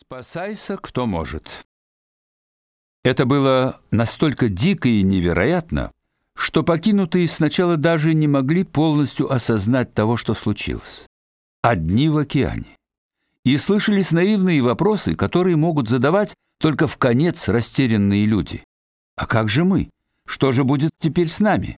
Спасайся, кто может. Это было настолько дико и невероятно, что покинутые сначала даже не могли полностью осознать того, что случилось. Одни в океане. И слышались наивные вопросы, которые могут задавать только в конец растерянные люди. А как же мы? Что же будет теперь с нами?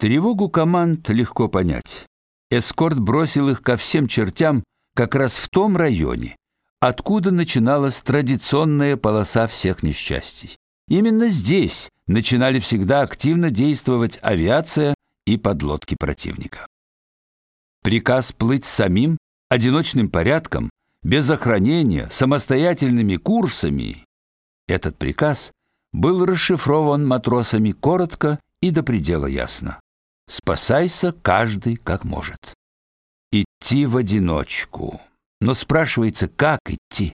Тревогу команд легко понять. Эскорт бросил их ко всем чертям как раз в том районе, откуда начиналась традиционная полоса всех несчастий. Именно здесь начинали всегда активно действовать авиация и подлодки противника. Приказ плыть самим, одиночным порядком, без охранения, самостоятельными курсами. Этот приказ был расшифрован матросами коротко и до предела ясно. Спасайся каждый как может. Идти в одиночку. Но спрашивается, как идти?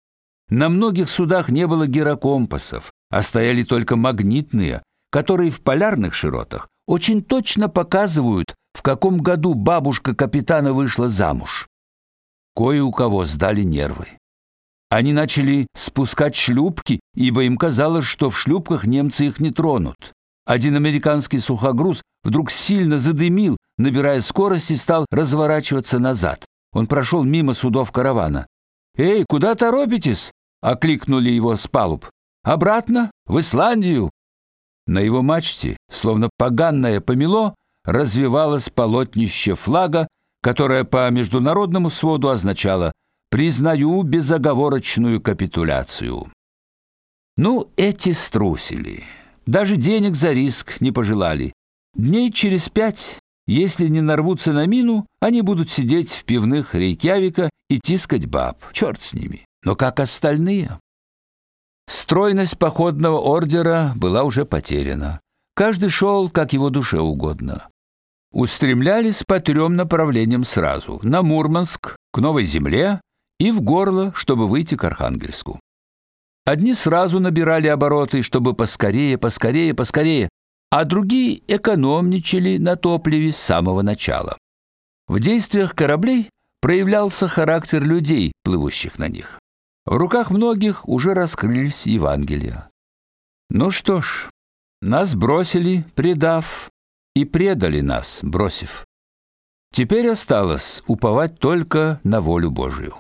На многих судах не было гирокомпасов, а стояли только магнитные, которые в полярных широтах очень точно показывают, в каком году бабушка капитана вышла замуж. Кое у кого сдали нервы. Они начали спускать шлюпки, ибо им казалось, что в шлюпках немцы их не тронут. Один американский сухогруз вдруг сильно задымил, набирая скорость и стал разворачиваться назад. Он прошел мимо судов каравана. "Эй, куда торопитесь?" окликнули его с палуб. "Обратно, в Исландию". На его мачте, словно поганное помело, развивалось полотнище флага, которое по международному своду означало «признаю безоговорочную капитуляцию». Ну, эти струсили. Даже денег за риск не пожелали. Дней через пять если не нарвутся на мину, они будут сидеть в пивных Рейкьявика и тискать баб. Черт с ними. Но как остальные? Стройность походного ордера была уже потеряна. Каждый шел, как его душе угодно. Устремлялись по трем направлениям сразу: на Мурманск, к Новой земле и в горло, чтобы выйти к Архангельску. Одни сразу набирали обороты, чтобы поскорее, поскорее, поскорее, а другие экономничали на топливе с самого начала. В действиях кораблей проявлялся характер людей, плывущих на них. В руках многих уже раскрылись Евангелия. Ну что ж, нас бросили, предав, и предали нас, бросив. Теперь осталось уповать только на волю Божию.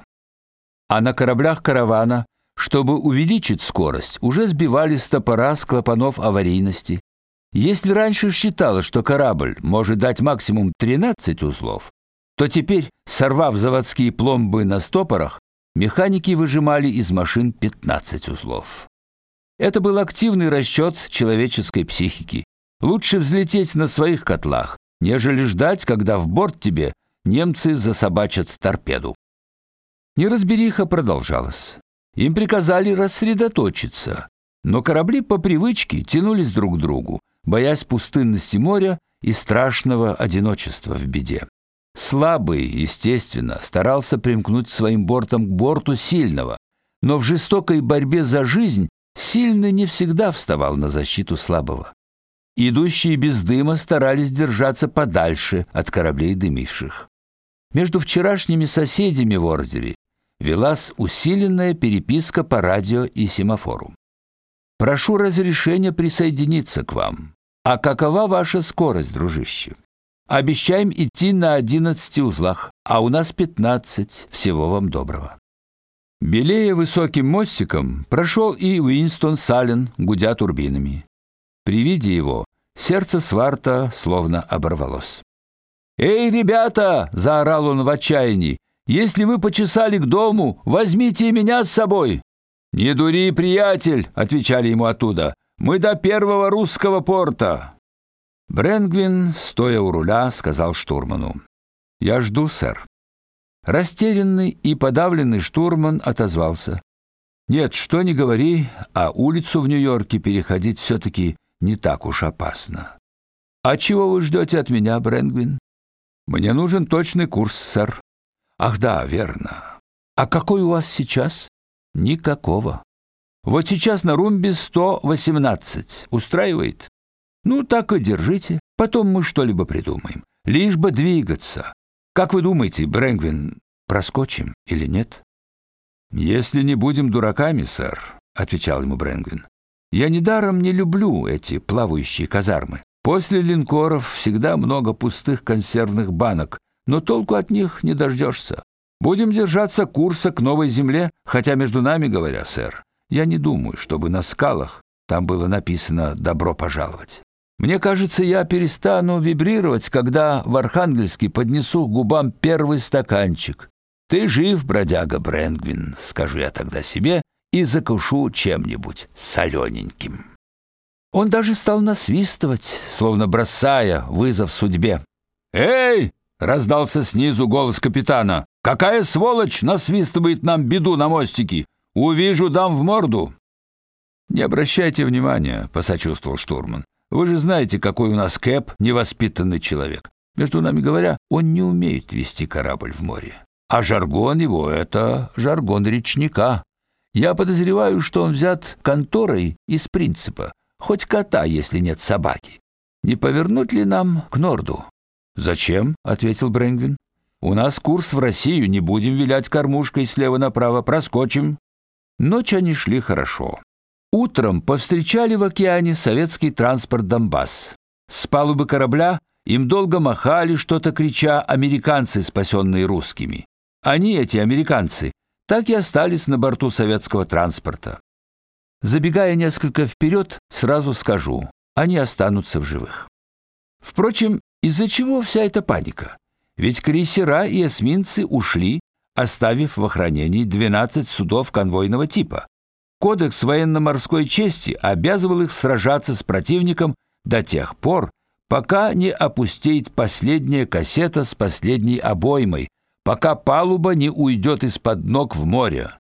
А на кораблях каравана, чтобы увеличить скорость, уже сбивали с топора с клапанов аварийности, если раньше считалось, что корабль может дать максимум 13 узлов, то теперь, сорвав заводские пломбы на стопорах, механики выжимали из машин 15 узлов. Это был активный расчет человеческой психики. Лучше взлететь на своих котлах, нежели ждать, когда в борт тебе немцы засобачат торпеду. Неразбериха продолжалась. Им приказали рассредоточиться, но корабли по привычке тянулись друг к другу, боясь пустынности моря и страшного одиночества в беде. Слабый, естественно, старался примкнуть своим бортом к борту сильного, но в жестокой борьбе за жизнь сильный не всегда вставал на защиту слабого. Идущие без дыма старались держаться подальше от кораблей дымивших. Между вчерашними соседями в ордере велась усиленная переписка по радио и семафору. Прошу разрешения присоединиться к вам. А какова ваша скорость, дружище? Обещаем идти на 11 узлах, а у нас 15. Всего вам доброго. Белея высоким мостиком прошел и Уинстон Сален, гудя турбинами. При виде его сердце Сварта словно оборвалось. "Эй, ребята!" заорал он в отчаянии. "Если вы почесали к дому, возьмите меня с собой". "Не дури, приятель", отвечали ему оттуда. Мы до первого русского порта. Бренгвин, стоя у руля, сказал штурману: "Я жду, сэр". Растерянный и подавленный штурман отозвался: "Нет, что ни говори, а улицу в Нью-Йорке переходить все таки не так уж опасно. А чего вы ждете от меня, Бренгвин? Мне нужен точный курс, сэр. Ах да, верно. А какой у вас сейчас? Никакого. Вот сейчас на румбе 118. Устраивает? Ну, так и держите. Потом мы что-либо придумаем. Лишь бы двигаться. Как вы думаете, Брэнгвин, проскочим или нет? Если не будем дураками, сэр, отвечал ему Брэнгвин. Я недаром не люблю эти плавающие казармы. После линкоров всегда много пустых консервных банок, но толку от них не дождешься. Будем держаться курса к новой земле, хотя между нами говоря, сэр, я не думаю, чтобы на скалах там было написано добро пожаловать. Мне кажется, я перестану вибрировать, когда в Архангельске поднесу к губам первый стаканчик. Ты жив, бродяга Брэнгвин, скажу я тогда себе и закушу чем-нибудь солененьким. Он даже стал насвистывать, словно бросая вызов судьбе. "Эй!" раздался снизу голос капитана. "Какая сволочь насвистывает нам беду на мостике? Увижу, дам в морду". Не обращайте внимания, посочувствовал штурман. Вы же знаете, какой у нас Кэп невоспитанный человек. Между нами говоря, он не умеет вести корабль в море. А жаргон его это жаргон речника. Я подозреваю, что он взят конторой из принципа: хоть кота, если нет собаки. Не повернуть ли нам к Норду? Зачем? ответил Брэнгвин. У нас курс в Россию, не будем вилять кормушкой слева направо, проскочим. Ночь они шли хорошо. Утром повстречали в океане советский транспорт Донбасс. С палубы корабля им долго махали, что-то крича американцы, спасенные русскими. Они, эти американцы, так и остались на борту советского транспорта. Забегая несколько вперед, сразу скажу, они останутся в живых. Впрочем, из-за чего вся эта паника? Ведь крейсера и эсминцы ушли, оставив в охранении 12 судов конвойного типа. Кодекс военно-морской чести обязывал их сражаться с противником до тех пор, пока не опустеет последняя кассета с последней обоймой, пока палуба не уйдет из-под ног в море.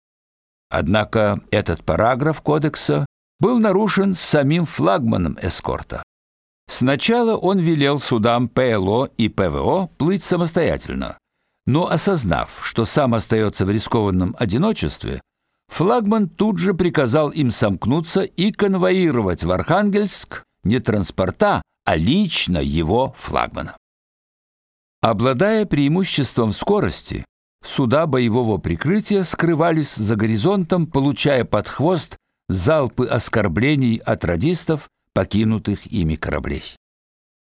Однако этот параграф кодекса был нарушен самим флагманом эскорта. Сначала он велел судам ПЛО и ПВО плыть самостоятельно, но осознав, что сам остается в рискованном одиночестве, Флагман тут же приказал им сомкнуться и конвоировать в Архангельск не транспорта, а лично его флагмана. Обладая преимуществом скорости, суда боевого прикрытия скрывались за горизонтом, получая под хвост залпы оскорблений от радистов, покинутых ими кораблей.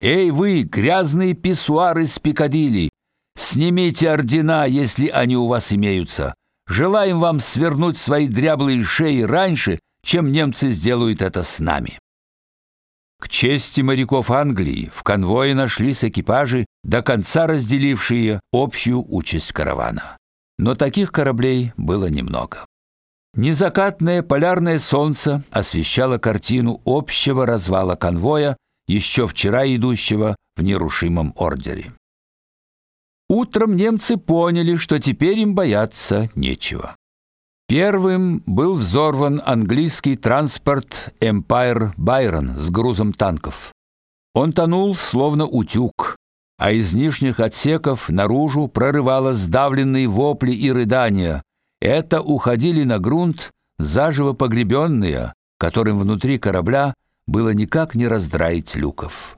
Эй вы, грязные писсуары с Пикадилли, снимите ордена, если они у вас имеются. Желаем вам свернуть свои дряблые шеи раньше, чем немцы сделают это с нами. К чести моряков Англии в конвое нашлись экипажи, до конца разделившие общую участь каравана. Но таких кораблей было немного. Незакатное полярное солнце освещало картину общего развала конвоя, еще вчера идущего в нерушимом ордере. Утром немцы поняли, что теперь им бояться нечего. Первым был взорван английский транспорт Empire Byron с грузом танков. Он тонул словно утюг, а из нижних отсеков наружу прорывало сдавленные вопли и рыдания. Это уходили на грунт заживо погребенные, которым внутри корабля было никак не раздраить люков.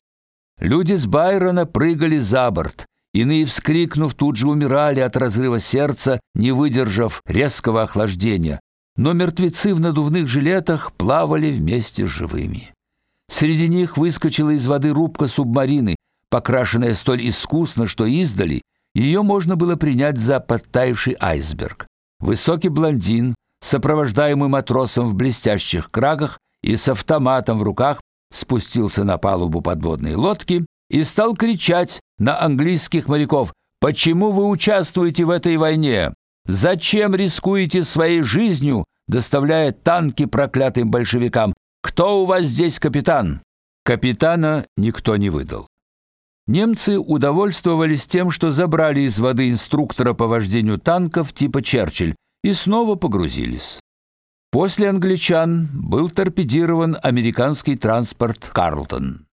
Люди с Байрона прыгали за борт, Иные, вскрикнув, тут же умирали от разрыва сердца, не выдержав резкого охлаждения. Но мертвецы в надувных жилетах плавали вместе с живыми. Среди них выскочила из воды рубка субмарины, покрашенная столь искусно, что издали ее можно было принять за подтаявший айсберг. Высокий блондин, сопровождаемый матросом в блестящих крагах и с автоматом в руках, спустился на палубу подводной лодки и стал кричать на английских моряков: "Почему вы участвуете в этой войне? Зачем рискуете своей жизнью, доставляя танки проклятым большевикам? Кто у вас здесь капитан?" Капитана никто не выдал. Немцы удовольствовались тем, что забрали из воды инструктора по вождению танков типа Черчилль и снова погрузились. После англичан был торпедирован американский транспорт Карлтон.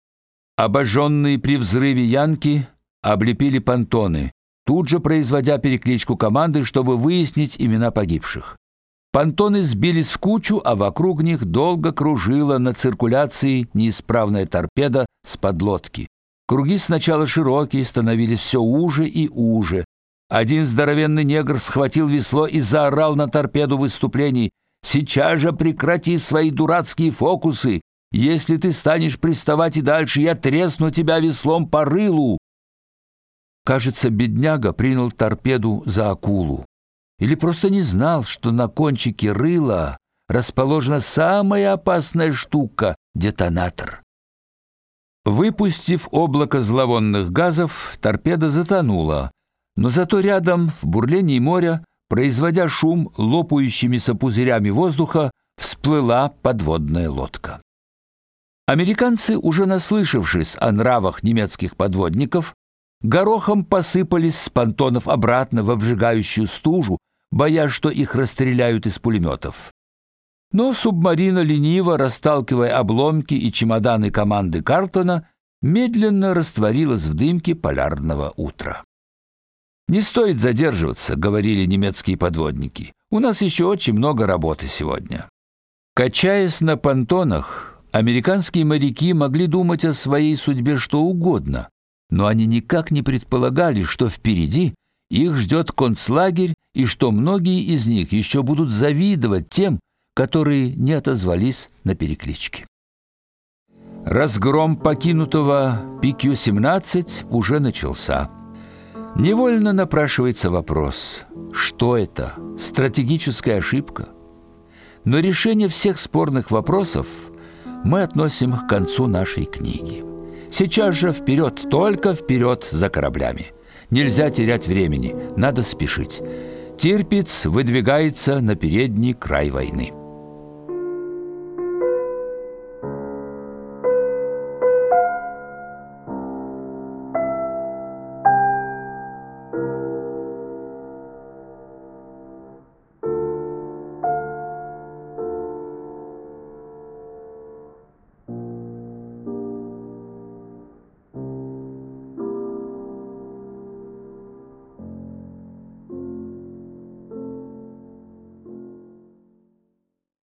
Обожженные при взрыве янки облепили понтоны, тут же производя перекличку команды, чтобы выяснить имена погибших. Понтоны сбились в кучу, а вокруг них долго кружила на циркуляции неисправная торпеда с подлодки. Круги сначала широкие, становились все уже и уже. Один здоровенный негр схватил весло и заорал на торпеду выступлений: "Сейчас же прекрати свои дурацкие фокусы! Если ты станешь приставать и дальше, я тресну тебя веслом по рылу". Кажется, бедняга принял торпеду за акулу или просто не знал, что на кончике рыла расположена самая опасная штука детонатор. Выпустив облако зловонных газов, торпеда затонула, но зато рядом, в бурлении моря, производя шум лопающимися пузырями воздуха, всплыла подводная лодка. Американцы, уже наслышавшись о нравах немецких подводников, горохом посыпались с понтонов обратно в обжигающую стужу, боясь, что их расстреляют из пулеметов. Но субмарина лениво расталкивая обломки и чемоданы команды Картона, медленно растворилась в дымке полярного утра. Не стоит задерживаться, говорили немецкие подводники. У нас еще очень много работы сегодня. Качаясь на понтонах, американские моряки могли думать о своей судьбе что угодно, но они никак не предполагали, что впереди их ждет концлагерь и что многие из них еще будут завидовать тем, которые не отозвались на переклички. Разгром покинутого PQ-17 уже начался. Невольно напрашивается вопрос: что это? Стратегическая ошибка? Но решение всех спорных вопросов мы относим к концу нашей книги. Сейчас же вперед, только вперед за кораблями. Нельзя терять времени, надо спешить. Тирпиц выдвигается на передний край войны.